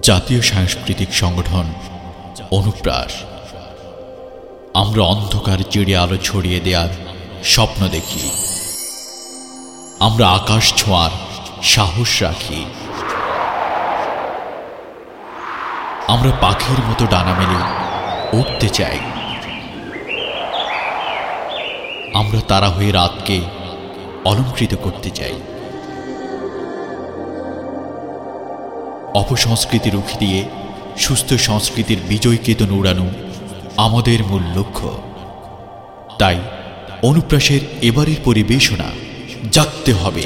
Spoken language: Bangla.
জাতীয় সাংস্কৃতিক সংগঠন অনুপ্রাস। আমরা অন্ধকার চিড়ে আলো ছড়িয়ে দেওয়ার স্বপ্ন দেখি। আমরা আকাশ ছোঁয়ার সাহস রাখি। আমরা পাখির মতো ডানা মেলে উঠতে চাই। আমরা তারা হয়ে রাতকে অলঙ্কৃত করতে চাই। অপসংস্কৃতি রুখে দিয়ে সুস্থ সংস্কৃতির বিজয় কেতন উড়ানো আমাদের মূল লক্ষ্য। তাই অনুপ্রাসের এবারের পরিবেশনা জাগতে হবে।